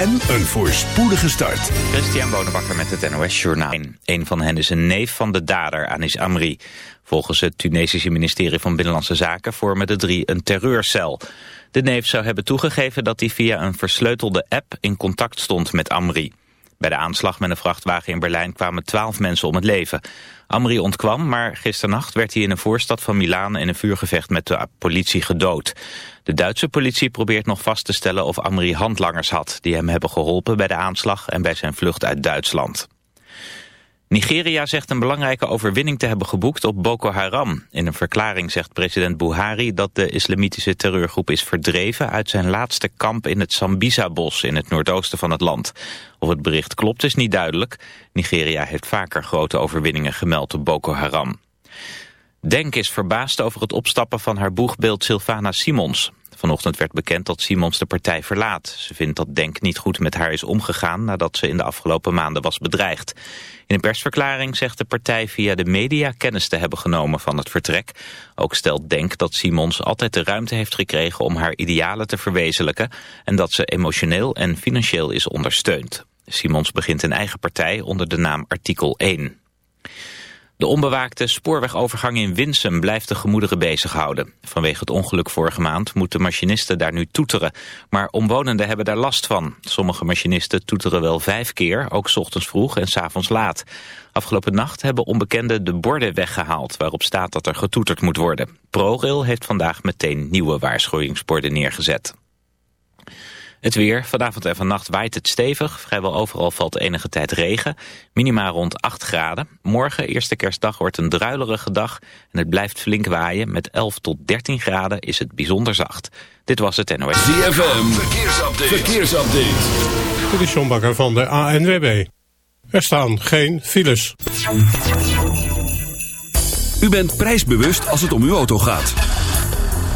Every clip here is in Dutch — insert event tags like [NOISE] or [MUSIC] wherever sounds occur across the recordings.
en een voorspoedige start. Christian Bonenbakker met het NOS Journaal. Een van hen is een neef van de dader, Anis Amri. Volgens het Tunesische ministerie van Binnenlandse Zaken vormen de drie een terreurcel. De neef zou hebben toegegeven dat hij via een versleutelde app in contact stond met Amri. Bij de aanslag met een vrachtwagen in Berlijn kwamen twaalf mensen om het leven. Amri ontkwam, maar gisternacht werd hij in een voorstad van Milaan in een vuurgevecht met de politie gedood. De Duitse politie probeert nog vast te stellen of Amri handlangers had... die hem hebben geholpen bij de aanslag en bij zijn vlucht uit Duitsland. Nigeria zegt een belangrijke overwinning te hebben geboekt op Boko Haram. In een verklaring zegt president Buhari dat de islamitische terreurgroep is verdreven uit zijn laatste kamp in het Sambisa-bos in het noordoosten van het land. Of het bericht klopt is niet duidelijk. Nigeria heeft vaker grote overwinningen gemeld op Boko Haram. Denk is verbaasd over het opstappen van haar boegbeeld Sylvana Simons. Vanochtend werd bekend dat Simons de partij verlaat. Ze vindt dat Denk niet goed met haar is omgegaan nadat ze in de afgelopen maanden was bedreigd. In een persverklaring zegt de partij via de media kennis te hebben genomen van het vertrek. Ook stelt Denk dat Simons altijd de ruimte heeft gekregen om haar idealen te verwezenlijken en dat ze emotioneel en financieel is ondersteund. Simons begint een eigen partij onder de naam Artikel 1. De onbewaakte spoorwegovergang in Winsum blijft de gemoederen bezighouden. Vanwege het ongeluk vorige maand moeten machinisten daar nu toeteren. Maar omwonenden hebben daar last van. Sommige machinisten toeteren wel vijf keer, ook s ochtends vroeg en s avonds laat. Afgelopen nacht hebben onbekenden de borden weggehaald... waarop staat dat er getoeterd moet worden. ProRail heeft vandaag meteen nieuwe waarschuwingsborden neergezet. Het weer. Vanavond en vannacht waait het stevig. Vrijwel overal valt enige tijd regen. Minima rond 8 graden. Morgen, eerste kerstdag, wordt een druilerige dag. En het blijft flink waaien. Met 11 tot 13 graden is het bijzonder zacht. Dit was het NOS. ZFM. Verkeersupdate. Verkeersupdate. Dit is John Bakker van de ANWB. Er staan geen files. U bent prijsbewust als het om uw auto gaat.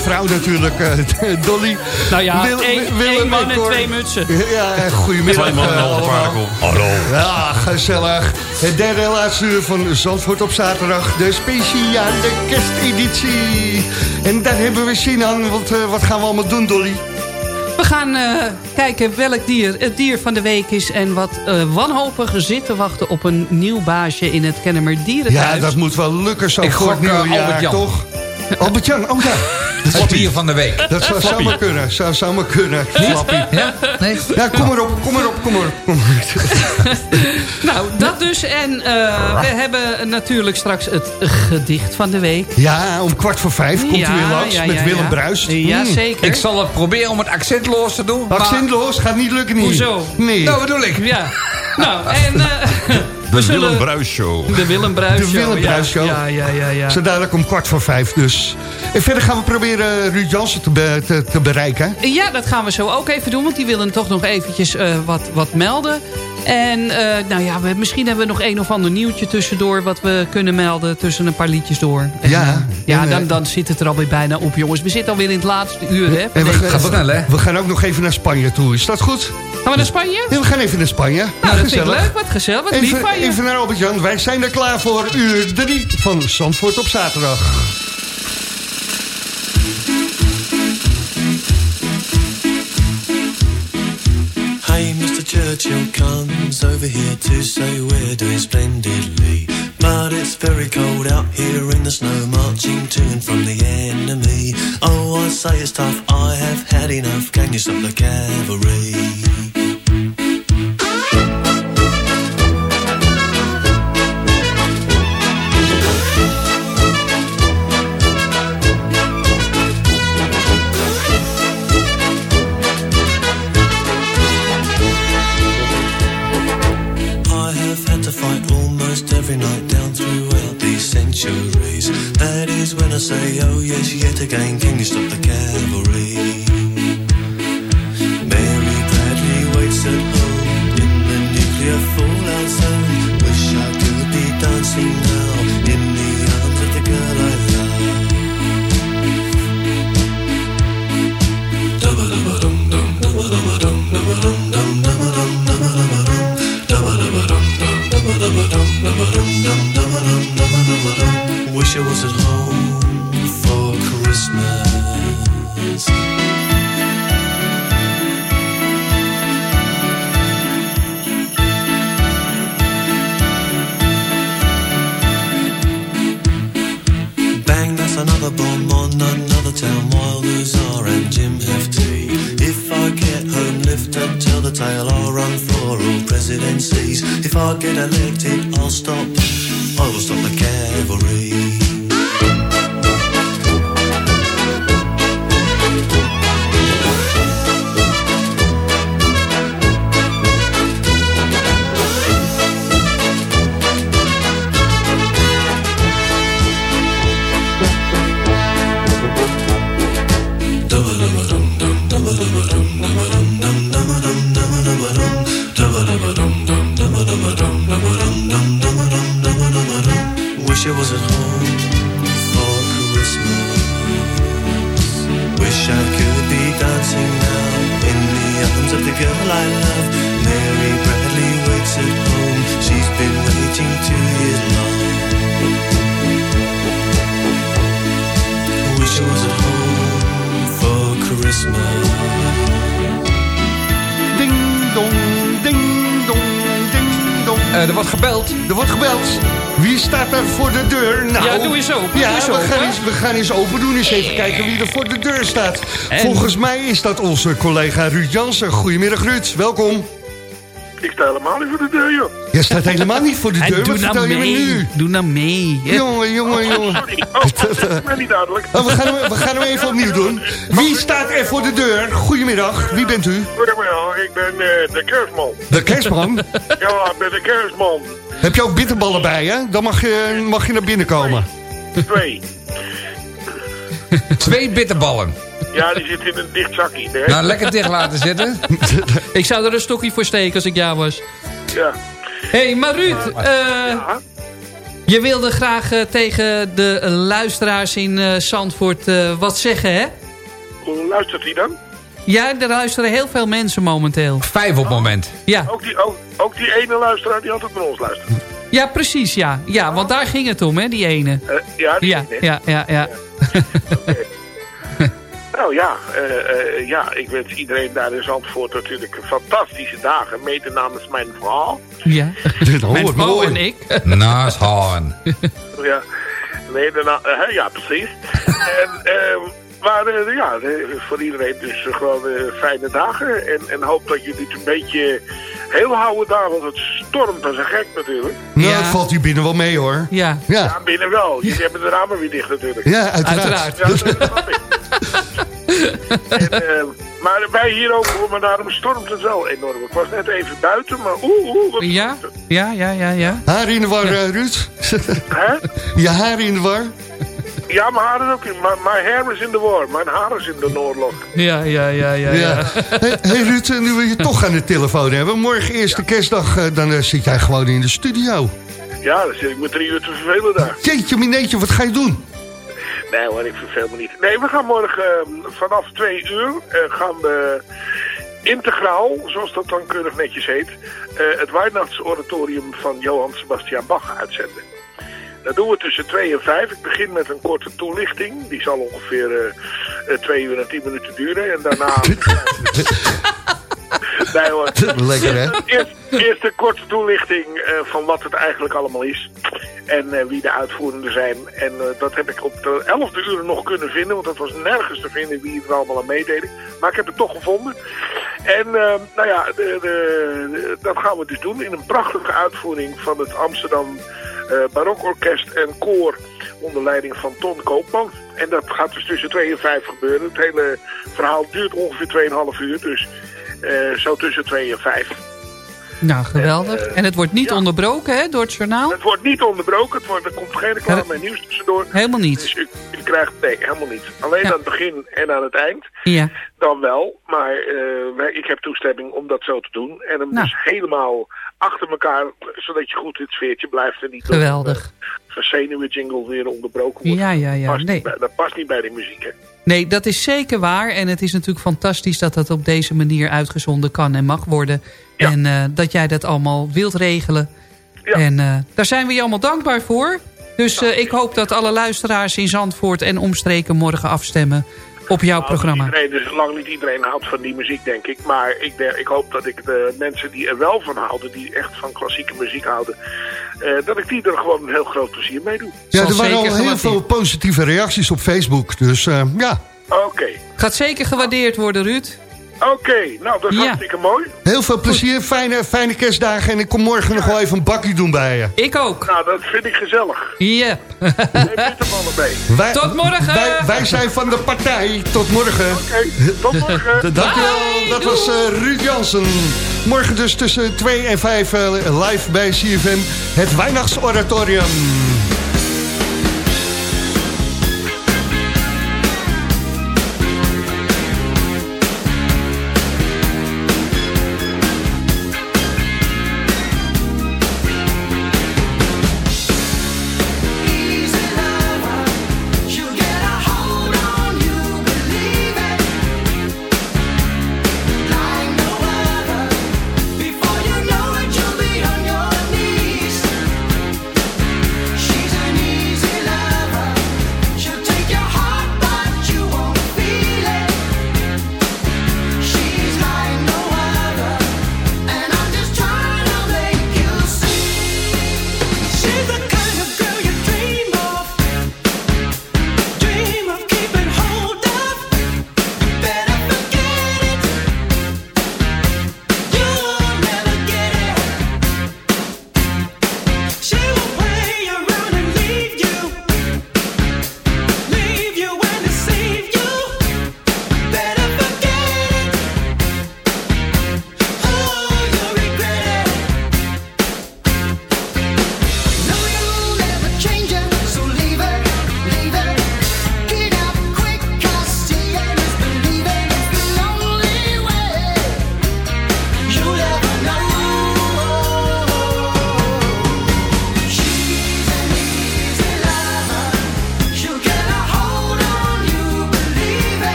Vrouw natuurlijk, eh, [LAUGHS] Dolly. Nou ja, Wil- één, Willem één man en twee mutsen. Ja, eh, goedemiddag. Twee mannen en een allemaal. Hallo. Ja, gezellig. Het derde laatste uur van Zandvoort op zaterdag. De speciale kersteditie. En daar hebben we zin aan, want eh, wat gaan we allemaal doen, Dolly? We gaan eh, kijken welk dier het dier van de week is... en wat eh wanhopig zit te wachten op een nieuw baasje in het Kennemer Ja, Dierenthuis. dat moet wel lukken zo Ik voor het nieuwe jaar, toch? [LAUGHS] Albert-Jan, oh ja. Het dier van de week. Dat zou zomaar kunnen, zou zomaar kunnen. Flappy. Ja? Nee? Ja, kom maar op, kom maar op, kom maar op. Kom maar op. [LAUGHS] Nou, dat dus. En eh, we hebben natuurlijk straks het gedicht van de week. Ja, om kwart voor vijf komt Ja, hij weer langs ja, met Willem ja. Bruist. Ja, Hmm. zeker. Ik zal het proberen om het accentloos te doen. maar- Accentloos gaat niet lukken niet. Hoezo? Nee. Nou, bedoel ik. Ja. Nou, en... eh, [LAUGHS] we zullen- Willem Bruis Show. De Willem Bruis De Show, Willem ja. Bruis Show. Ja, ja, ja, ja. Zo dadelijk om kwart voor vijf dus. En verder gaan we proberen Ruud Jansen te, be- te, te bereiken. Ja, dat gaan we zo ook even doen. Want die willen toch nog eventjes eh, wat, wat melden. En eh, nou ja, we, misschien hebben we nog een of ander nieuwtje tussendoor... wat we kunnen melden tussen een paar liedjes door. En, Ja. eh, ja, En, dan, dan zit het er alweer bijna op, jongens. We zitten alweer in het laatste uur, hè? En we, snel, hè? we gaan ook nog even naar Spanje toe. Is dat goed? Gaan we naar Spanje? Ja, we gaan even naar Spanje. Nou, dat vind ik Gezellig. leuk. Wat gezellig. Wat lief Even, van je. even naar Albert-Jan. Wij zijn er klaar voor uur 3 van Zandvoort op zaterdag. Hey, Mr. Churchill comes over here to say we're doing splendidly. But it's very cold out here in the snow, marching to and from the enemy. Oh, I say it's tough, I have had enough. Can you stop the cavalry? Yet again, can you stop the If I get elected, I'll stop. I will stop the cavalry. Gebeld. Er wordt gebeld. Wie staat er voor de deur? Nou, Ja, doe eens open, Ja, doe eens we, open. Gaan eens, we gaan eens open doen. Eens even kijken wie er voor de deur staat. En- Volgens mij is dat onze collega Ruud Jansen. Goedemiddag Ruud, welkom. Ik sta helemaal niet voor de deur, joh. Jij staat helemaal niet voor de En deur. doe Wat nou vertel je me mee. nu? Doe nou mee. hè. Jongen, jongen, jongen. Sorry. Oh, dat is mij niet duidelijk. Oh, we, gaan hem, we gaan hem even opnieuw doen. Wie staat er voor de deur? Goedemiddag, wie bent u? Goedemiddag, ik ben eh, de kerstman. De kerstman. Ja, ik ben de kerstman. Heb je ook bitterballen bij je? Dan mag je, mag je naar binnen komen. Twee. [LAUGHS] Twee bitterballen. Ja, die zit in een dicht zakje. Hè? Nou, lekker dicht laten zitten. [LAUGHS] Ik zou er een stokje voor steken als ik jou was. Ja. Hé, hey, maar Ruud, eh, Ja. Je wilde graag eh, tegen de luisteraars in eh, Zandvoort eh, wat zeggen, hè? Hoe luistert hij dan? Ja, er luisteren heel veel mensen momenteel. Vijf op het moment. Ja, Ook die, ook, ook die ene luisteraar die altijd naar ons luistert. ja precies, ja. Ja, want daar ging het om, hè, die ene. Eh, ja, die Ja, ene. ja, ja, ja. [LAUGHS] Nou ja, eh, eh, ja, ik wens iedereen daar in Zandvoort natuurlijk fantastische dagen. Mede namens mijn verhaal. Ja. [LAUGHS] Dit Mijn hoort vrouw mooi. en ik. [LAUGHS] Naast Haan. Ja, mede na, ja precies. en, maar eh, ja, eh, voor iedereen dus gewoon eh, fijne dagen. En, en hoop dat jullie het een beetje heel houden daar, want het stormt als een gek natuurlijk. Nou, Ja. het valt hier binnen wel mee hoor. Ja, Ja, Ja, binnen wel. Jullie hebben de ramen weer dicht natuurlijk. ja uiteraard. uiteraard. Ja, dat snap ik. en, maar wij hier ook, hoor, maar daarom stormt het wel enorm. Ik was net even buiten, maar oeh, oeh, wat Ja, ja, ja, ja, ja. Haar in de war, Ruud? Hè? Je haar in de war? Ja, mijn haar is ook in. Mijn hair is in de war. Mijn haar is in de oorlog. Ja, ja, ja, ja. Ja. ja. Hey, hey Ruud, nu we je toch aan de telefoon hebben. Morgen eerste kerstdag, eh, dan eh, zit jij gewoon in de studio. Ja, dan zit ik me drie uur te vervelen daar. Jeetje, mineetje, wat ga je doen? Nee hoor, ik verveel me niet. Nee, we gaan morgen eh, vanaf twee uur eh, gaan we integraal, zoals dat dan keurig netjes heet, eh, het Weihnachtsoratorium van Johann Sebastian Bach uitzenden. Dat doen we tussen twee en vijf. Ik begin met een korte toelichting. Die zal ongeveer eh, eh, twee uur en tien minuten duren. En daarna... [LAUGHS] nee hoor. Lekker, hè? Eerst, eerst een korte toelichting eh, van wat het eigenlijk allemaal is. En wie de uitvoerenden zijn. En dat heb ik op de 11e uur nog kunnen vinden. Want dat was nergens te vinden wie er allemaal aan meededen. Maar ik heb het toch gevonden. En eh, nou ja, de, de, de- dat gaan we dus doen in een prachtige uitvoering van het Amsterdam Barokorkest en Koor. Onder leiding van Ton Koopman. En dat gaat dus tussen 2 en 5 gebeuren. Het hele verhaal duurt ongeveer 2,5 uur. Dus eh, zo tussen 2 en 5. Nou, geweldig. En het wordt niet ja. onderbroken, hè, door het journaal? Het wordt niet onderbroken. Het wordt, er komt geen reclame en nieuws tussendoor. Helemaal Dus niet. u, u krijgt... Nee, helemaal niet. Alleen Ja. aan het begin en aan het eind. Ja. Dan wel. Maar eh, ik heb toestemming om dat zo te doen. En hem Nou. dus helemaal achter elkaar. Zodat je goed in het sfeertje blijft. En niet Geweldig. een verzenuwen jingle weer onderbroken wordt. Ja, ja, ja. Past niet Nee. bij- dat past niet bij de muziek, hè. Nee, dat is zeker waar. En het is natuurlijk fantastisch dat dat op deze manier uitgezonden kan en mag worden. Ja. En eh, dat jij dat allemaal wilt regelen. Ja. En eh, daar zijn we je allemaal dankbaar voor. Dus eh, ik hoop dat alle luisteraars in Zandvoort en omstreken morgen afstemmen op jouw Nou, programma. Iedereen, dus lang niet iedereen houdt van die muziek, denk ik. Maar ik, ik hoop dat ik de mensen die er wel van houden, die echt van klassieke muziek houden, eh, dat ik die er gewoon een heel groot plezier mee doe. Ja, er waren al zeker heel gewaardeerd. veel positieve reacties op Facebook. Dus eh, ja, Oké, Gaat zeker gewaardeerd worden, Ruud. Oké. Nou, dat is Ja. hartstikke mooi. heel veel plezier, fijne, fijne kerstdagen. En ik kom morgen nog wel even een bakje doen bij je. Ik ook. Nou, dat vind ik gezellig. Ja. Neem bitterballen mee. [LAUGHS] Wij, Tot morgen! Wij, wij zijn van de partij. Tot morgen. Oké, tot morgen. [LAUGHS] Dankjewel, Bye. dat was eh, Ruud Jansen. Morgen dus tussen 2 en 5 eh, live bij CFM. Het Weihnachtsoratorium.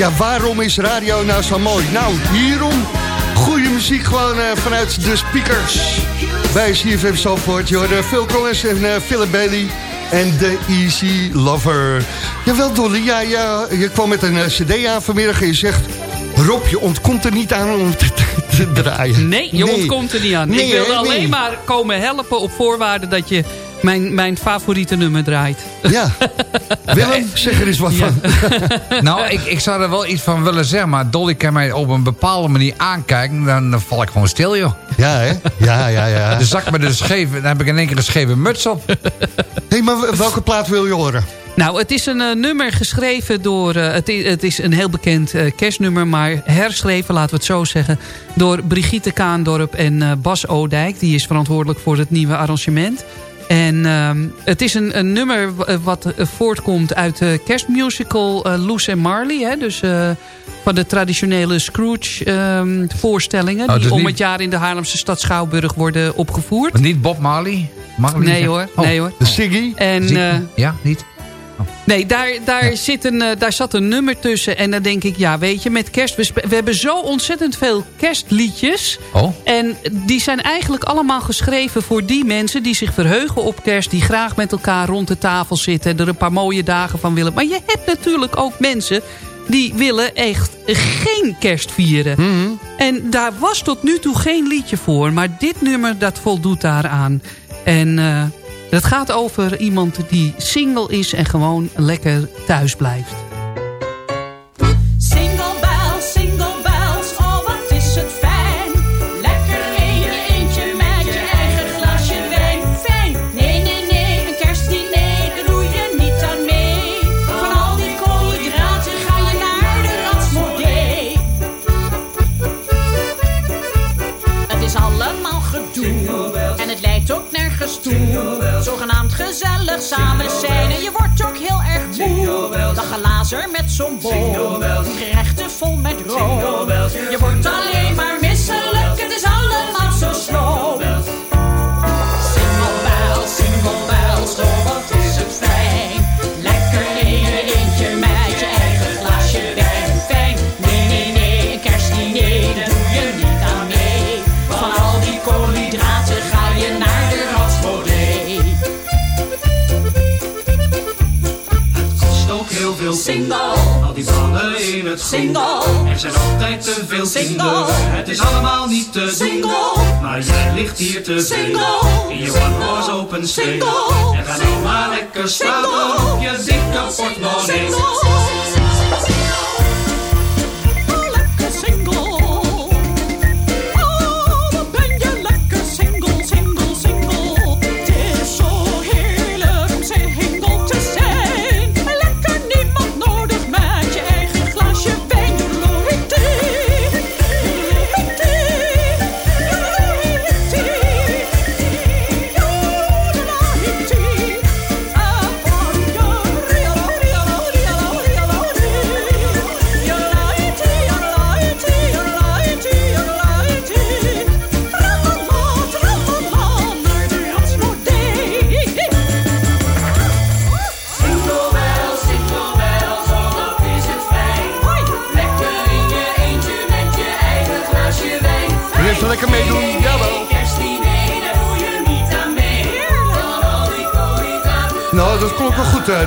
Ja, waarom is radio nou zo mooi? Nou, hierom. Goede muziek gewoon eh, vanuit de speakers. Bij CFM Zandvoort. Je hoorde Phil Collins en eh, Philip Bailey. En The Easy Lover. Jawel, Dolly. Ja, ja, je kwam met een eh, cd aan vanmiddag en je zegt... Rob, je ontkomt er niet aan om te, te draaien. Nee, je ontkomt er niet aan. Nee, ik wilde alleen maar komen helpen op voorwaarde dat je mijn, mijn favoriete nummer draait. Ja. [LAUGHS] Willem, zeg er eens wat van. [LAUGHS] Nou, ik, ik zou er wel iets van willen zeggen, maar Dolly kan mij op een bepaalde manier aankijken, dan, dan val ik gewoon stil, joh. Ja, hè? Ja, ja, ja. Dan zak me de scheve, dan heb ik in één keer een scheve muts op. hey, maar welke plaat wil je horen? Nou, het is een eh, nummer geschreven door... eh, het, is, het is een heel bekend eh, kerstnummer, maar herschreven, laten we het zo zeggen... door Brigitte Kaandorp en eh, Bas Oudijk. Die is verantwoordelijk voor het nieuwe arrangement. En ehm, het is een, een nummer eh, wat eh, voortkomt uit de kerstmusical Loes en Marley. Hè? Dus van de traditionele Scrooge-voorstellingen... Oh, die dus om niet- het jaar in de Haarlemse stad Schouwburg worden opgevoerd. Maar niet Bob Marley? Marley Nee hoor, Oh, nee hoor. De Siggy? En, niet. ja, niet? Nee, daar, daar, zit een, eh, daar zat een nummer tussen. En dan denk ik, ja, weet je, met kerst... We, hebben zo ontzettend veel kerstliedjes. Oh, En die zijn eigenlijk allemaal geschreven voor die mensen... die zich verheugen op kerst. Die graag met elkaar rond de tafel zitten. Er een paar mooie dagen van willen. Maar je hebt natuurlijk ook mensen... die willen echt geen kerst vieren. En daar was tot nu toe geen liedje voor. Maar dit nummer, dat voldoet daaraan. En eh het gaat over iemand die single is... en gewoon lekker thuis blijft. Met zo'n bol, gerechten vol met room. Je wordt alleen maar het single, Er zijn altijd te veel Single. Het is allemaal niet te Single. Maar jij ligt hier te Single. In je one horse open. Single. En ga nou maar lekker slapen op je dikke portemonnee.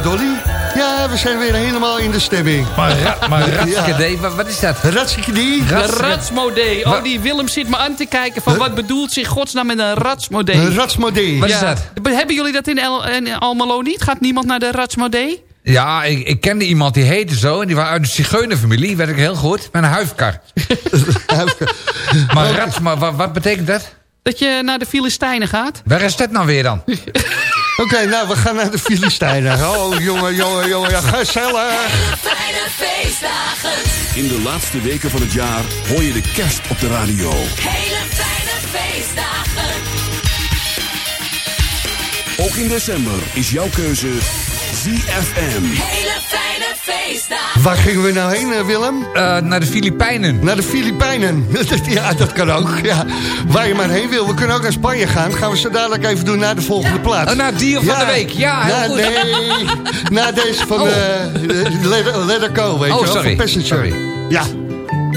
Dolly. Ja, we zijn weer helemaal in de stemming. Maar, ra [LAUGHS] maar Ja. ratskede, wat, wat is dat? Ratsikje die. De Rats- ratsmodee. Oh, die Willem zit me aan te kijken van wat bedoelt zich godsnaam met een ratsmodee. Een ratsmodee. Wat is dat? Hebben jullie dat in, El in Almelo niet? Gaat niemand naar de ratsmodee? Ja, ik, ik kende iemand die heette zo. En die was uit de zigeunerfamilie, weet ik heel goed. Met een huifkar. [LAUGHS] maar rats, maar wat, wat betekent dat? Dat je naar de Filistijnen gaat? Waar is dat nou weer dan? [LAUGHS] Oké, nou, we gaan naar de Filistijnen. [LAUGHS] Oh, jongen, jongen, jongen, ja, gezellig. Fijne feestdagen, In de laatste weken van het jaar hoor je de kerst op de radio. hele fijne feestdagen. Ook in december is jouw keuze ZFM. Hele fijne feestdagen. Waar gingen we nou heen, eh, Willem? Uh, naar de Filipijnen. Naar de Filipijnen. ja, dat kan ook. Ja. Waar je maar heen wil. We kunnen ook naar Spanje gaan. Gaan we zo dadelijk even doen naar de volgende plaats. Uh, naar dier van ja. de week. Ja, heel goed. Nee, naar deze van Oh. uh, let, let Her Go, weet Oh, je wel. sorry. Van Passenger. Sorry. Ja.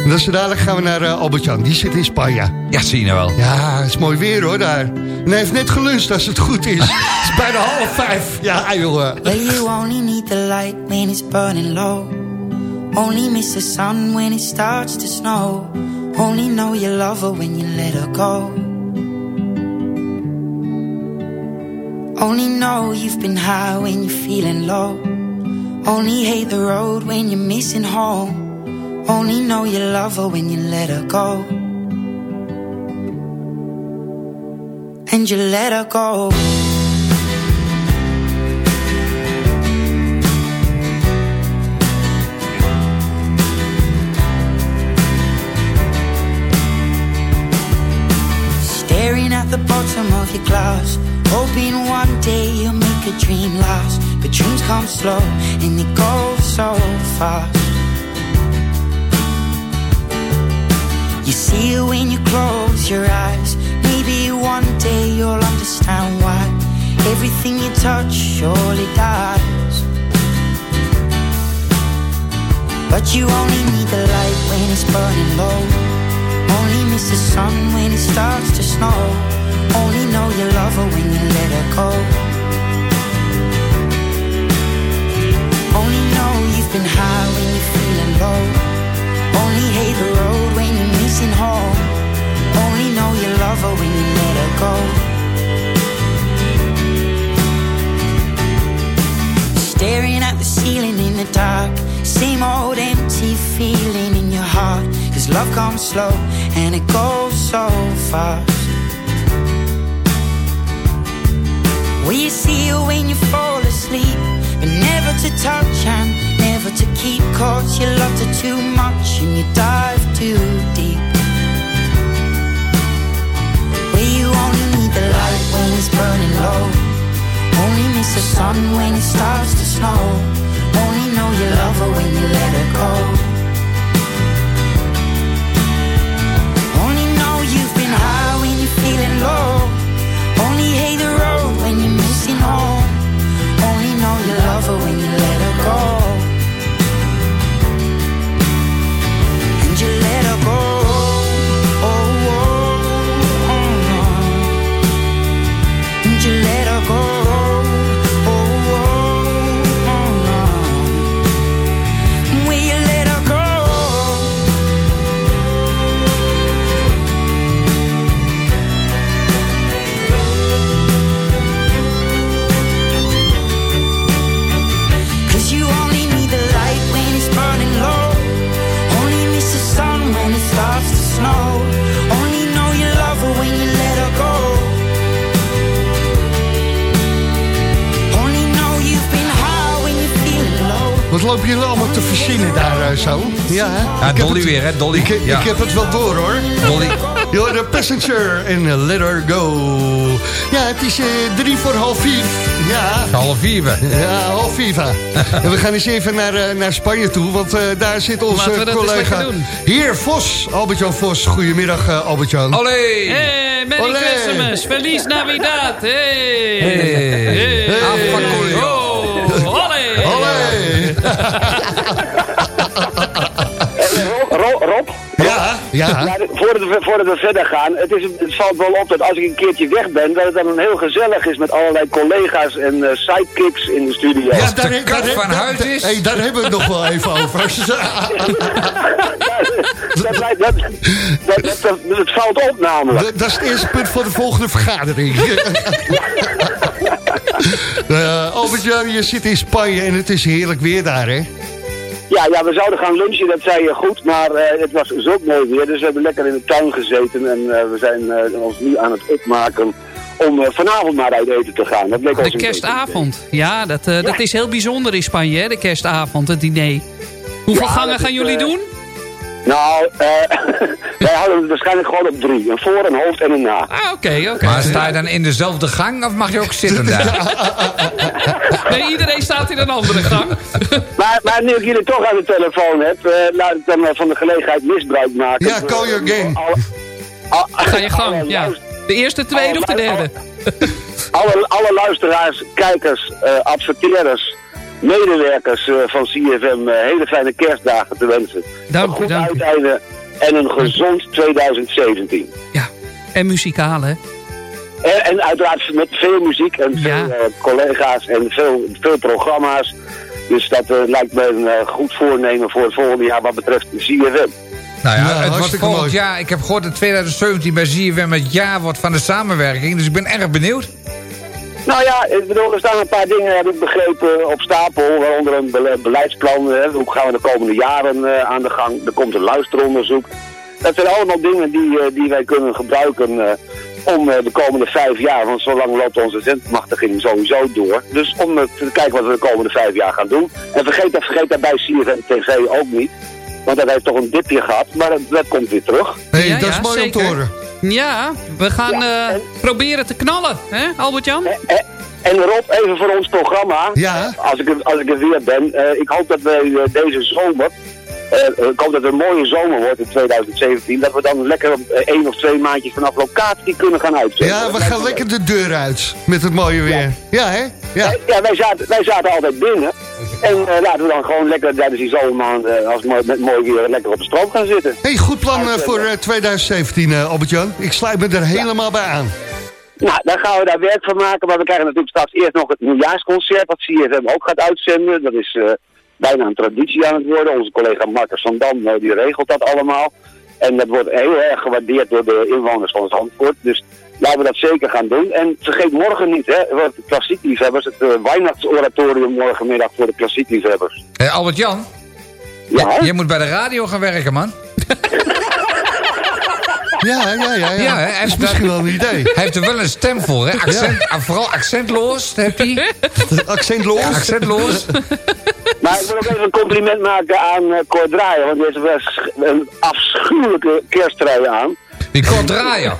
En dan zo dadelijk gaan we naar uh, Albert-Jan. Die zit in Spanje. Ja, zie je nou wel. Ja, het is mooi weer hoor daar. En hij heeft net geluncht als het goed is. [LAUGHS] het is bijna half vijf. Ja, jongen. Well, you only need the light when it's burning low. Only miss the sun when it starts to snow. Only know you love her when you let her go. Only know you've been high when you're feeling low. Only hate the road when you're missing home. Only know you love her when you let her go. And you let her go. Staring at the bottom of your glass. Hoping one day you'll make a dream last. But dreams come slow and they go so fast. You see it when you close your eyes. Maybe one day you'll understand why everything you touch surely dies. But you only need the light when it's burning low. Only miss the sun when it starts to snow. Only know you love her when you let her go. Only know you've been high when you're feeling low. Only hate the road when you're missing home. Only know you love her when you let her go. Staring at the ceiling in the dark. Same old empty feeling in your heart. Cause love comes slow and it goes so fast. Will you see her when you fall asleep? But never to touch and never to keep. Cause you loved her too much and you dive too deep. Where you only need the light when it's burning low. Only miss the sun when it starts to snow. Only know you love her when you let her go. Ja, hè? Ja, Dolly het- weer, hè? Dolly. Ik, ja. ik heb het wel door, hoor. Dolly. Yo, de passenger en eh, let her go. Ja, het is eh, drie voor half vier. Ja. Half vier. Ja, half vier. en we gaan eens even naar, eh, naar Spanje toe, want eh, daar zit onze collega... Heer Vos, Albert-Jan Vos. Goedemiddag, Albert-Jan. Olé! Hey, Merry Olé. Christmas, Feliz Navidad. Hey. Hey. Oh, Rob, Rob? Ja, ja. De- voordat, we, voordat we verder gaan, het, is, het valt wel op dat als ik een keertje weg ben, dat het dan heel gezellig is met allerlei collega's en eh, sidekicks in de studio. Ja, de daar, kat daar- van huis is. Hey, daar hebben we het nog wel even over. [LAUGHS] dat, dat, dat, dat, dat- valt op namelijk. Dat, dat is het eerste punt voor de volgende vergadering. [LAUGHS] Eh, Albert-Jan, je zit in Spanje en het is heerlijk weer daar, hè? Ja, ja, we zouden gaan lunchen, dat zei je goed, maar eh, het was zo mooi weer. Dus we hebben lekker in de tuin gezeten en eh, we zijn eh, ons nu aan het opmaken om vanavond maar uit eten te gaan. Dat bleek ons De een kerstavond. Ja, dat, dat is heel bijzonder in Spanje, hè, de kerstavond, het diner. Hoeveel Ja, gangen gaan is, jullie doen? Nou, eh [LAUGHS] wij houden het waarschijnlijk gewoon op drie. Een voor, een hoofd en een na. Ah, oké, oké. Maar sta je dan in dezelfde gang of mag je ook zitten daar? [LAUGHS] Nee, iedereen staat in een andere gang. [LAUGHS] Maar, maar nu ik jullie toch aan de telefoon heb, eh, laat ik dan eh, van de gelegenheid misbruik maken. Ja, call your game. Alle, al- Ga je gang, ja. De eerste, tweede of de derde? Alle, alle luisteraars, kijkers, eh adverteerders, medewerkers eh, van CFM eh, hele fijne kerstdagen te wensen. Dank een u, goed dank uiteinde en een gezond 2017. Ja, en muzikaal, hè? En, en uiteraard met veel muziek en veel Ja. eh, collega's en veel, veel programma's. Dus dat lijkt me een goed voornemen voor het volgende jaar wat betreft de CFM. Nou ja, Ja, het hartstikke volgend mooi. jaar. Ik heb gehoord dat 2017 bij ZFM het jaar wordt van de samenwerking. Dus ik ben erg benieuwd. Nou ja, ik bedoel, er staan een paar dingen, heb ik begrepen, op stapel. Waaronder een bele- beleidsplan. Hè. Hoe gaan we de komende jaren eh, aan de gang? Er komt een luisteronderzoek. Dat zijn allemaal dingen die, eh, die wij kunnen gebruiken eh, om eh, de komende vijf jaar. Want zo lang loopt onze zendmachtiging sowieso door. Dus om te kijken wat we de komende vijf jaar gaan doen. En vergeet, dat, vergeet daarbij CFM TV ook niet. Want dat heeft toch een dipje gehad, maar dat, dat komt weer terug. hey, Ja, dat ja, is mooi om te horen. Ja, we gaan Ja, eh, en- proberen te knallen, hè, Albert-Jan? Eh, En Rob, even voor ons programma. Ja. Als ik, er- als ik er weer ben. eh, ik hoop dat we eh, deze zomer. eh, ik hoop dat het een mooie zomer wordt in 2017. Dat we dan lekker eh, één of twee maandjes vanaf locatie kunnen gaan uitzenden. Ja, we gaan lekker de deur uit met het mooie weer. Ja, hè? Ja. Ja, wij zaten, wij zaten altijd binnen. En eh, laten we dan gewoon lekker tijdens die zomermaanden, eh, als het mooi, met mooi weer, lekker op het strand gaan zitten. Hey, goed plan eh, voor eh, 2017, eh, Albert-Jan. Ik sluit me er helemaal bij aan. Nou, dan gaan we daar werk van maken. Maar we krijgen natuurlijk straks eerst nog het nieuwjaarsconcert, wat CFM ook gaat uitzenden. Dat is bijna een traditie aan het worden. Onze collega Marcus van Dam, die regelt dat allemaal. En dat wordt heel erg gewaardeerd door de inwoners van Zandvoort. Dus laten we dat zeker gaan doen. En vergeet morgen niet, hè, voor de klassiekliefhebbers, het uh, Weihnachtsoratorium morgenmiddag voor de klassiekliefhebbers. Eh, Albert-Jan, Ja, je moet bij de radio gaan werken, man. Ja, ja, ja. ja. Ja, hè, hij is heeft misschien wel een idee. Hij heeft er wel een stem voor, hè? Accent, ah, Vooral accentloos, heb hij. [LAUGHS] Accentloos. Accentloos. Maar ik wil ook even een compliment maken aan uh, Cor Draaier, want die heeft een, sch- een afschuwelijke kersttrui aan. Die draaien.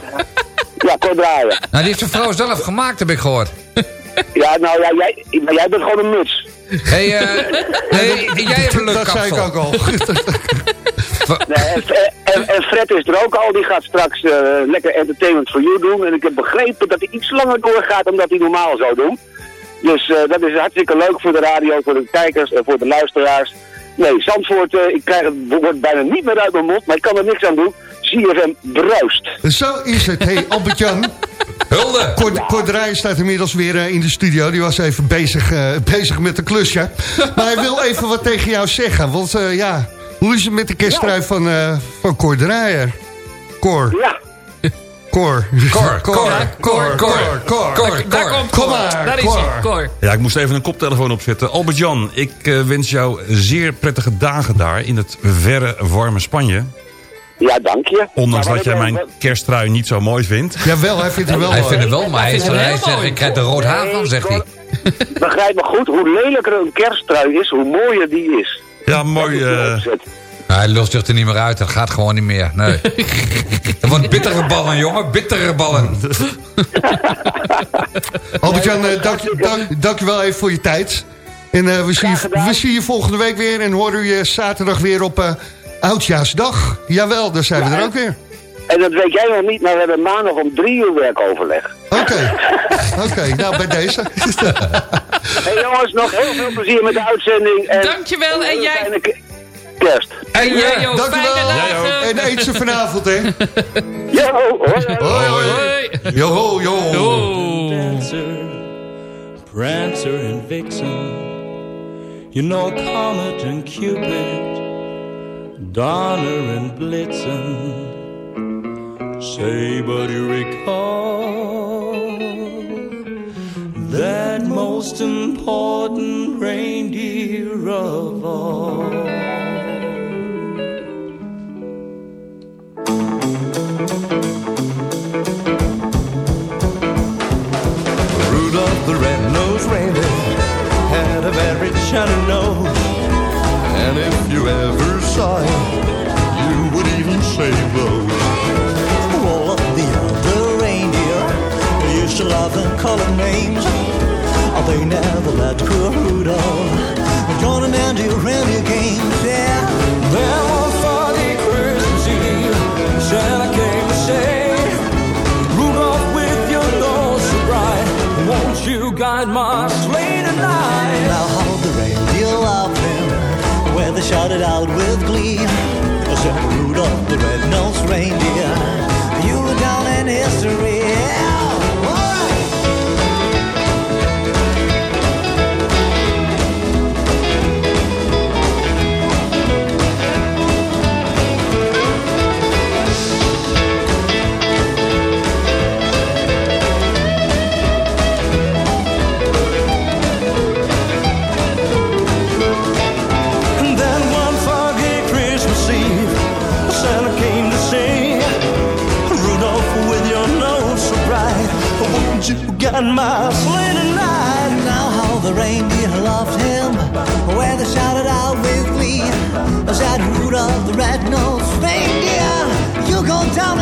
Ja, Cor Draaier. Nou, die heeft zijn vrouw zelf gemaakt, heb ik gehoord. [LAUGHS] Ja, nou ja, jij, maar jij bent gewoon een muts. Hé, eh, hey, jij hebt een leuk Dat zei ik kapsel. ook al. [LAUGHS] Nee, en, en, en Fred is er ook al, die gaat straks eh, lekker entertainment for you doen. En ik heb begrepen dat hij iets langer doorgaat dan dat hij normaal zou doen. Dus eh, dat is hartstikke leuk voor de radio, voor de kijkers en voor de luisteraars. Nee, Zandvoort, eh, ik krijg het woord bijna niet meer uit mijn mond, maar ik kan er niks aan doen. CFM bruist. Zo is het. Hey, [LAUGHS] Albert-Jan. Hulde. Kort, staat inmiddels weer eh, in de studio. Die was even bezig, eh, bezig met de klusje. Maar hij wil even wat tegen jou zeggen. Want eh, ja, hoe is het met de kersttrui van, eh van Cor Draaier? Cor, Ja, Cor. Cor, Cor, Cor, Cor, Cor. Cor, Daar komt Kom Cor. maar, Daar is Cor. hij, Cor. Ja, ik moest even een koptelefoon opzetten. Albert-Jan, ik wens jou zeer prettige dagen daar in het verre, warme Spanje. Ja, dank je. Ondanks dat jij mijn kersttrui niet zo mooi vindt. Jawel, hij vindt het wel Hij mooi. vindt het wel, maar hij, is het hij zegt, ik krijg er rood haar van, zegt hij. Begrijp me goed, hoe lelijker een kersttrui is, hoe mooier die is. Ja, mooi. eh. Hij lust zich er niet meer uit, dat gaat gewoon niet meer. Nee. [LAUGHS] Dat wordt bittere ballen, jongen, bittere ballen. [LAUGHS] Albert-Jan, eh, dank, dank, dank je wel even voor je tijd. En eh, we, zien je, we zien je volgende week weer. En horen je zaterdag weer op eh, Oudjaarsdag. Jawel, daar zijn we er ook weer. En dat weet jij nog niet, maar we hebben maandag om drie uur werkoverleg. Oké, [LAUGHS] oké. nou bij deze. [LAUGHS] Hey jongens, nog heel veel plezier met de uitzending. En Dankjewel, en hele jij- ke- kerst. En jij ook, Dank je fijne wel. dagen. En eet ze vanavond, hè. [LAUGHS] Yo, hoi, hoi. Hoi, hoi. Hoi. Yo, yo. Oh. Dancer, Prancer and Vixen, you know Comet and Cupid, Donner and Blitzen. Say, but you recall that most important reindeer of all. The red-nosed reindeer had a very shiny nose, and if you ever shy. You would even say those. All of the other reindeer they used to love and call them names. Oh, they never let poor Rudolph join in and do reindeer games. Yeah. Then on Friday Christmas Eve, Santa came to say, Rudolph, with your nose so bright, won't you guide my sleigh tonight? Now how the reindeer laughed him, where they shouted out with Jack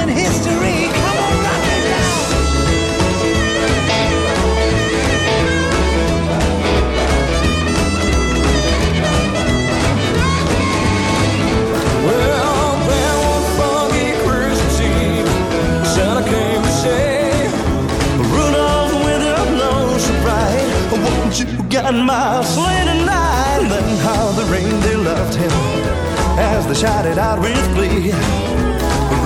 in history. Well, Santa came to Rudolph, nose so bright, won't you my sleigh tonight? Then how the reindeer loved him as they shouted out with glee.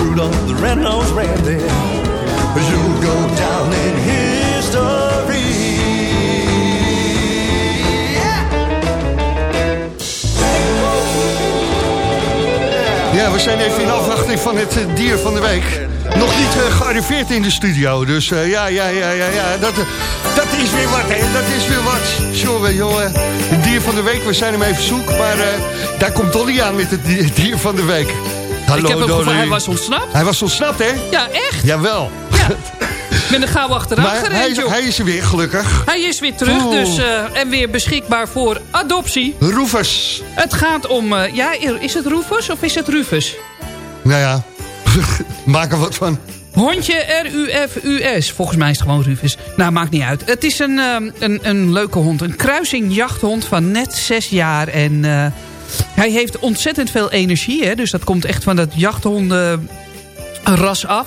Rudolph, the red-nosed reindeer, you'll go down in history. Ja, we zijn even in afwachting van het eh, dier van de week. Nog niet eh, gearriveerd in de studio, dus eh, ja, ja, ja, ja, ja. Dat, eh, dat is weer wat, hè, dat is weer wat. Jongen, jongen, het dier van de week, we zijn hem even zoek. Maar eh, daar komt Dolly aan met het di- dier van de week. Hallo, ik heb hij was ontsnapt. Hij was ontsnapt, hè? Ja, echt. Jawel. Ik ben er gauw achteraan Maar gerend, hij, is- joh. hij is er weer, gelukkig. Hij is weer terug dus, eh, en weer beschikbaar voor adoptie. Roefers. Het gaat om... eh, ja, is het Rufus of is het Rufus? Nou ja, [LAUGHS] maak er wat van. Hondje R-U-F-U-S. Volgens mij is het gewoon Rufus. Nou, maakt niet uit. Het is een, ehm, een, een leuke hond. Een kruising jachthond van net zes jaar. En eh, hij heeft ontzettend veel energie. Hè? Dus dat komt echt van dat jachthondenras af.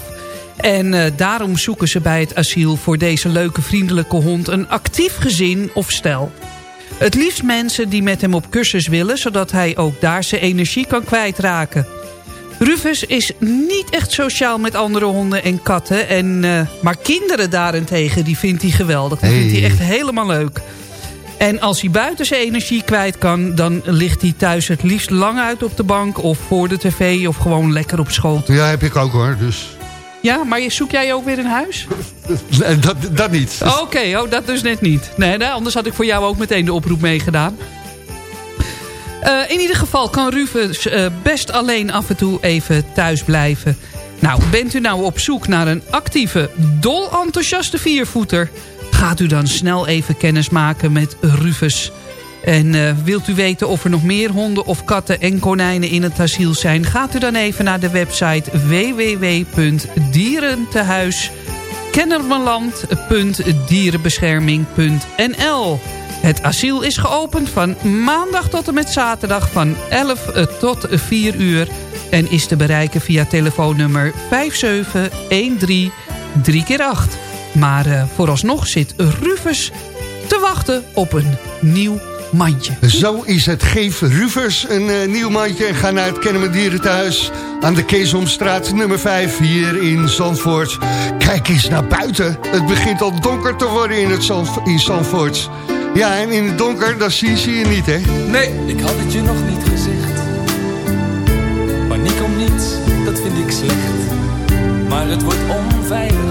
En eh, daarom zoeken ze bij het asiel voor deze leuke vriendelijke hond... een actief gezin of stel. Het liefst mensen die met hem op cursus willen... zodat hij ook daar zijn energie kan kwijtraken. Rufus is niet echt sociaal met andere honden en katten. En, eh, maar kinderen daarentegen, die vindt hij geweldig. Die vindt hij echt helemaal leuk. En als hij buiten zijn energie kwijt kan... dan ligt hij thuis het liefst lang uit op de bank... of voor de tv of gewoon lekker op schoot. Ja, heb ik ook hoor, dus... Ja, maar zoek jij ook weer een huis? Nee, dat, dat niet. Oké, oh, dat dus net niet. Nee, nee, anders had ik voor jou ook meteen de oproep meegedaan. Eh, in ieder geval kan Rufus eh, best alleen af en toe even thuis blijven. Nou, bent u nou op zoek naar een actieve, dol enthousiaste viervoeter... gaat u dan snel even kennis maken met Rufus. En eh, wilt u weten of er nog meer honden of katten en konijnen in het asiel zijn... gaat u dan even naar de website www.dierentehuis kennermeland.dierenbescherming.nl Het asiel is geopend van maandag tot en met zaterdag van 11 tot 4 uur... en is te bereiken via telefoonnummer 5713 3x8. Maar eh, vooralsnog zit Rufus te wachten op een nieuw mandje. Zo is het. Geef Ruvers een eh, nieuw mandje en ga naar het Kennemer Dierenthuis... aan de Keesomstraat nummer 5 hier in Zandvoort. Kijk eens naar buiten. Het begint al donker te worden in, het Zandv in Zandvoort. Ja, en in het donker, dat zie, zie je niet, hè? Nee, ik had het je nog niet gezegd. Paniek om niets, dat vind ik slecht. Maar het wordt onveilig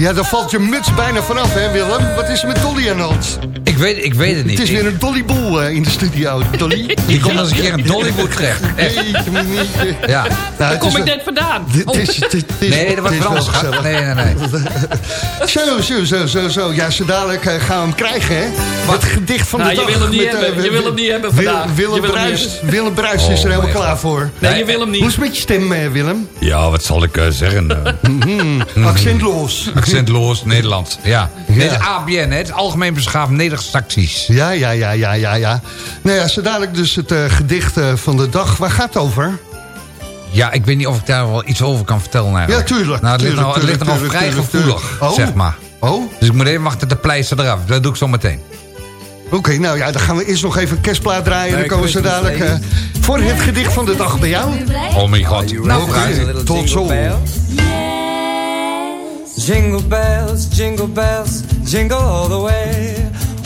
Ja, dan valt je muts bijna vanaf, hè Willem? Wat is er met Dolly aan hand? Ik weet, ik weet het niet. Het is weer een dollyboel eh, in de studio, [LAUGHS] Dolly. Je komt als een keer een Dollywood terecht. [LAUGHS] Ja. Nou, Daar het kom ik net vandaan. Oh. is, dit is, Nee, dat was gezellig. Nee, nee, nee. [LAUGHS] Zo, zo, zo, zo, zo. Ja, zo dadelijk eh, gaan we hem krijgen, hè? Het gedicht van Nou, de je dag. wil hem niet met, eh, hebben. Je wil hem niet hebben vandaag. Willem Je wil hem niet Bruis, hebben. Willem Bruis is er helemaal mijn klaar voor. Nee, je wil hem niet. Hoe is het met je stem, Willem? Ja, wat zal ik zeggen? Mhm, Accentloos. Accentloos Nederlands. Ja. Dit is ABN, hè? het is Algemeen Beschaafd Ja, ja, ja, ja, ja, ja. Nou ja, zo dadelijk dus het eh, gedicht eh, van de dag. Waar gaat het over? Ja, ik weet niet of ik daar wel iets over kan vertellen eigenlijk. Ja, tuurlijk, Nou, het ligt, tuurlijk, nog, het ligt tuurlijk, nogal vrij tuurlijk, gevoelig, tuurlijk. Oh. zeg maar. Oh, Dus ik moet even wachten de pleister eraf. Dat doe ik zo meteen. oké. nou ja, dan gaan we eerst nog even een kerstplaat draaien. Dan komen we zo Christmas, dadelijk eh, voor het gedicht van de dag bij jou. Oh mijn god. Nou, tot zo. Jingle bells, jingle bells, jingle all the way.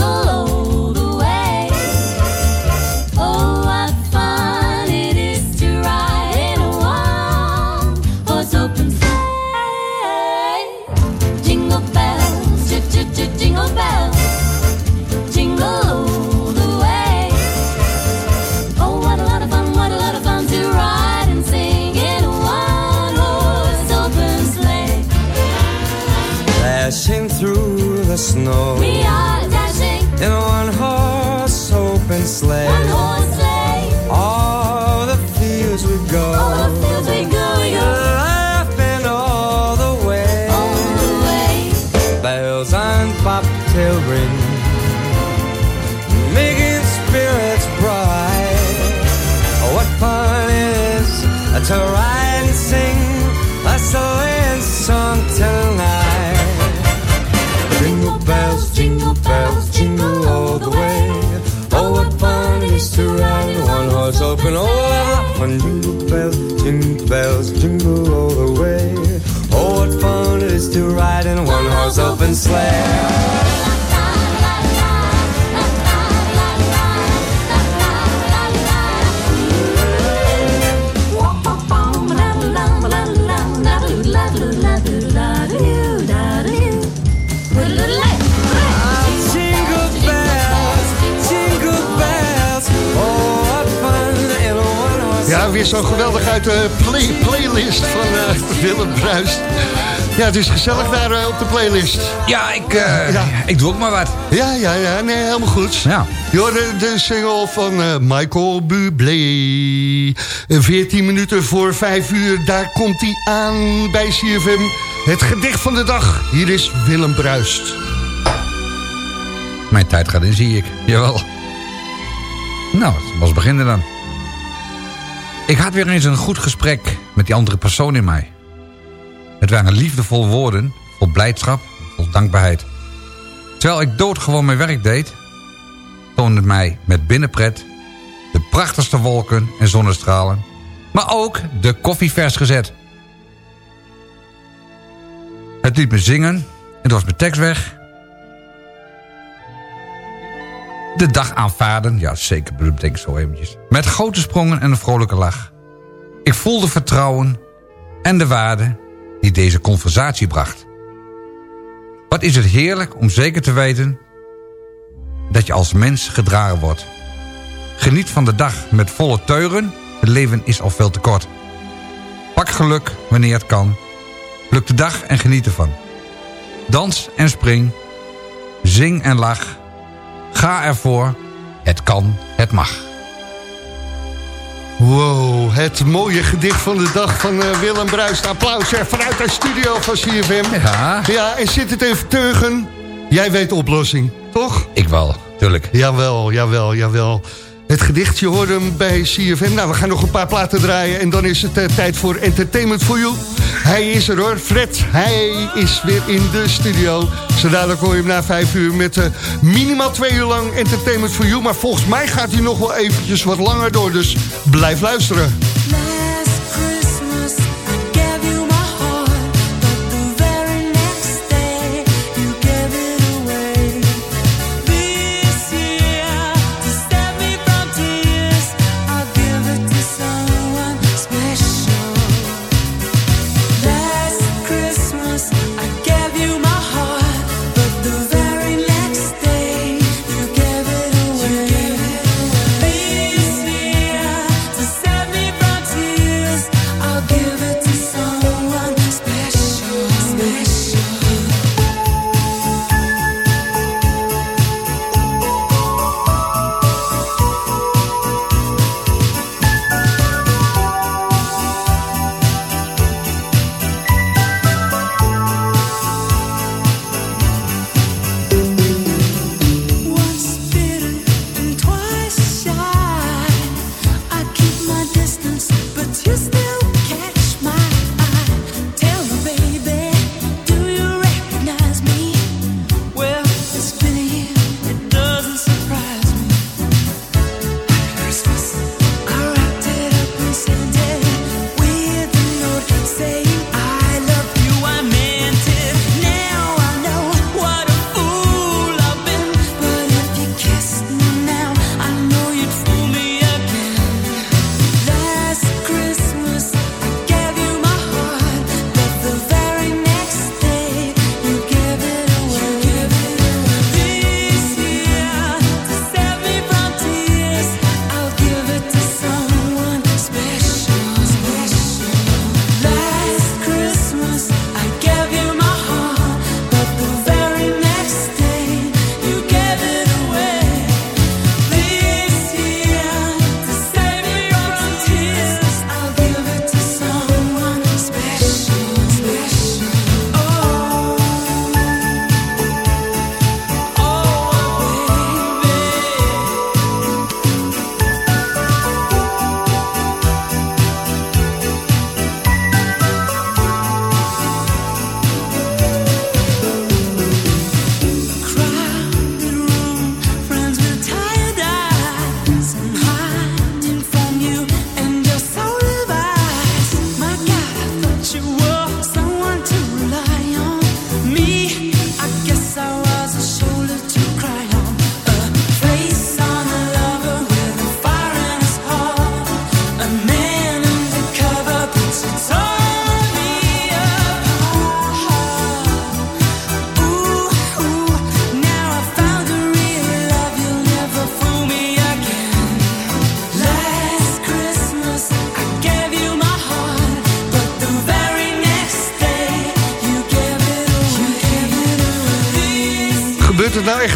jingle is gezellig daar eh, op de playlist. Ja, ik, eh, Ja. ik doe ook maar wat. Ja, ja, ja, nee, helemaal goed. Ja. Je hoorde de single van eh, Michael Bublé. Eh, 14 minuten voor 5 uur, daar komt hij aan bij CFM. Het gedicht van de dag, hier is Willem Bruist. Mijn tijd gaat in, zie ik. Jawel. Nou, was beginnen dan. Ik had weer eens een goed gesprek met die andere persoon in mij. Het waren liefdevolle woorden, vol blijdschap, vol dankbaarheid. Terwijl ik doodgewoon mijn werk deed... toonde het mij met binnenpret... de prachtigste wolken en zonnestralen... maar ook de koffie vers gezet. Het liet me zingen, het was mijn tekst weg... De dag aanvaarden, ja zeker, bedoel ik zo eventjes. Met grote sprongen en een vrolijke lach. Ik voelde vertrouwen en de waarde die deze conversatie bracht. Wat is het heerlijk om zeker te weten dat je als mens gedragen wordt. Geniet van de dag met volle teuren, het leven is al veel te kort. Pak geluk wanneer het kan. Pluk de dag en geniet ervan. Dans en spring, zing en lach... Ga ervoor. Het kan, het mag. Wow, het mooie gedicht van de dag van eh, Willem Bruist. Applaus er vanuit de studio van CFM. Ja. Ja, en zit het even teugen? Jij weet de oplossing, toch? Ik wel, tuurlijk. Jawel, jawel, jawel. Het gedicht, je hoorde hem bij CFM. Nou, we gaan nog een paar platen draaien en dan is het eh, tijd voor Entertainment for You. Hij is er hoor, Fred. Hij is weer in de studio. Zo dadelijk hoor je hem na vijf uur met eh, minimaal twee uur lang Entertainment for You. Maar volgens mij gaat hij nog wel eventjes wat langer door, dus blijf luisteren.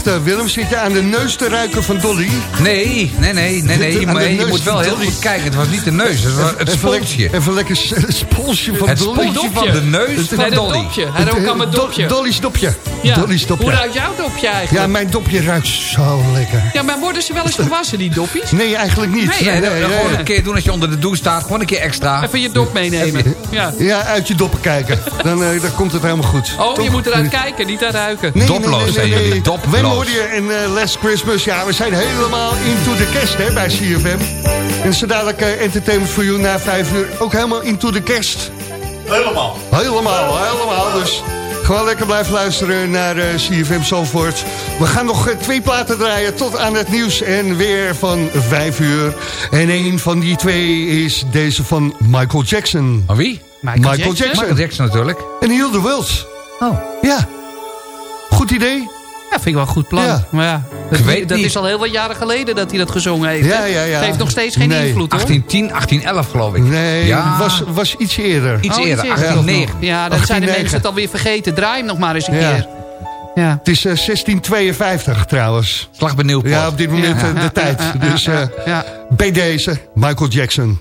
Het Willem? Zit je aan de neus te ruiken van Dolly? Nee, nee, nee, nee, nee. Je, moet- je moet wel heel Dolly. goed kijken. Het was niet de neus, het was het sponsje. Even lekker s- [LAUGHS] sponsje van Het Dolly. sponsje van de neus van Nee, Dolly. dopje. Hij rookt aan mijn Do- dopje. Dolly's dopje. Ja. Dolly's dopje. Hoe ruikt jouw dopje eigenlijk? Ja, mijn dopje ruikt zo lekker. Ja, maar worden ze wel eens gewassen, die doppies? Nee, eigenlijk niet. Nee, Nee, nee, dat- nee, dat nee. gewoon een keer doen als je onder de douche staat. Gewoon een keer extra. Even je dop meenemen. Ja. Ja, uit je doppen kijken. Dan, eh, dan komt het helemaal goed. Oh, Toch? je moet eruit kijken, niet aan ruiken. Nee, Doploos nee, nee, doploos. Wij hoorden je in eh, Last Christmas. Ja, we zijn helemaal into the kerst hè, bij CFM. En zo dadelijk eh, Entertainment for You na vijf uur. Ook helemaal into the kerst. Helemaal. Helemaal, helemaal. Dus gewoon lekker blijven luisteren naar eh, CFM Zalvoort. We gaan nog eh, twee platen draaien tot aan het nieuws en weer van vijf uur. En een van die twee is deze van Michael Jackson. Van wie? Michael, Jackson. Michael Jackson natuurlijk. En the World. Oh. Ja. Goed idee. Ja, vind ik wel een goed plan. Ja. Maar ja, dat, Ik weet dat niet. is al heel wat jaren geleden dat hij dat gezongen heeft. Ja, hè? ja, ja. Het heeft nog steeds geen Nee. invloed, hoor. 1810, 1811 geloof ik. Nee, Ja. was, was iets eerder. Iets Oh, eerder, iets eerder. 1809. Ja, dan zijn de 1809. mensen het alweer vergeten. Draai hem nog maar eens een Ja. keer. Ja. Het is eh, 1652 trouwens. Slag bij Nieuwpoort. Ja, op dit moment Ja. eh, de tijd. Dus eh, Ja. bij deze, Michael Jackson.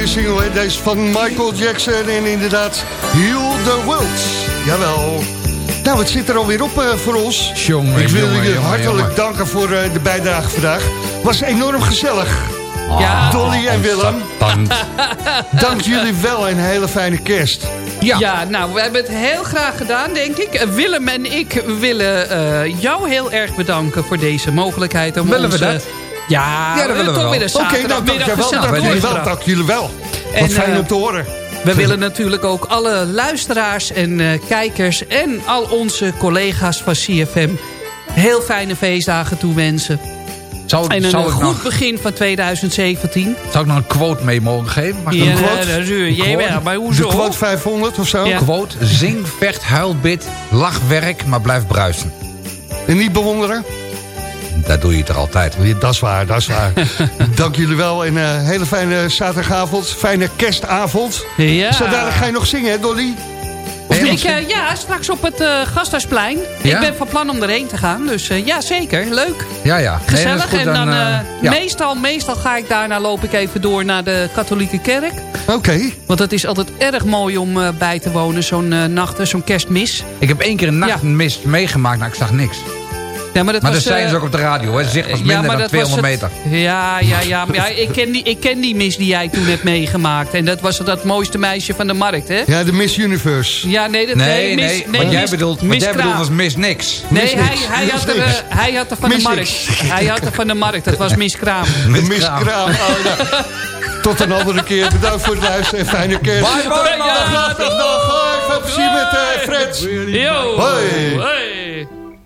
mooie single, hè? Deze van Michael Jackson en inderdaad Heal the World. Jawel. Nou, het zit er alweer op eh, voor ons. Jongen, Ik wil jongen, jullie jongen, hartelijk jongen. danken voor eh, de bijdrage vandaag. Was enorm gezellig. Ja. Dolly en Willem, [LAUGHS] Dank. jullie wel en een hele fijne kerst. Ja. nou, we hebben het heel graag gedaan, denk ik. Eh, Willem en ik willen eh, jou heel erg bedanken voor deze mogelijkheid. Om Willen we dat? Ja, Ja, dat willen we wel. Oké, nou, dank jullie wel. doorgebracht. Dank jullie wel. En, Wat fijn eh, om te horen. We willen natuurlijk ook alle luisteraars en eh, kijkers... en al onze collega's van CFM heel fijne feestdagen toewensen. Zou, En een zou, goed nog, begin van 2017. zou ik nog een quote mee mogen geven? Mag Ja, een quote? dat is u. Een Jij quote? wel, maar De hoezo? quote 500 of zo. Ja. Quote, zing, vecht, huil, bid, lach, werk, maar blijf bruisen. En niet bewonderen? Dat doe je toch altijd? Ja, Dat is waar, dat is waar. [LAUGHS] Dank jullie wel en een hele fijne zaterdagavond. Fijne kerstavond. Ja. Zo dadelijk ga je nog zingen, hè Dolly? Of Ik, eh, ja, straks op het eh Gasthuisplein. Ja? Ik ben van plan om erheen te gaan. Dus eh, ja, zeker. Leuk. Ja, ja. Gezellig. goed, en dan, eh, eh, ja. meestal, meestal ga ik daarna loop ik even door naar de katholieke kerk. Oké. Want het is altijd erg mooi om eh, bij te wonen. Zo'n eh, nacht, eh, zo'n kerstmis. Ik heb één keer een nachtmist meegemaakt, nou ik zag niks. Ja, maar dat maar was, dat zeiden eh, ze ook op de radio, hè. zicht was ja, minder dan dat was 200 het- meter. Ja, ja, ja. Maar ja ik, ken die, ik ken die mis die jij toen hebt meegemaakt. En dat was dat mooiste meisje van de markt, hè? Ja, de Miss Universe. Ja, nee, dat, Nee, mis, nee, nee, wat jij mis- bedoelt, wat Miss jij bedoelt Kraam. was mis niks. Nee, hij, niks. hij, had er, eh, hij had er van de markt. niks. Hij had er van de markt. Dat was Miss Kraam. [LAUGHS] Miss Kraam. Oh, nou. Tot een andere keer. Bedankt voor het luisteren en fijne kerst. Bye, bye, man. Dag, dag, dag. Hoi, Veel plezier met eh Fred. Yo. Hoi.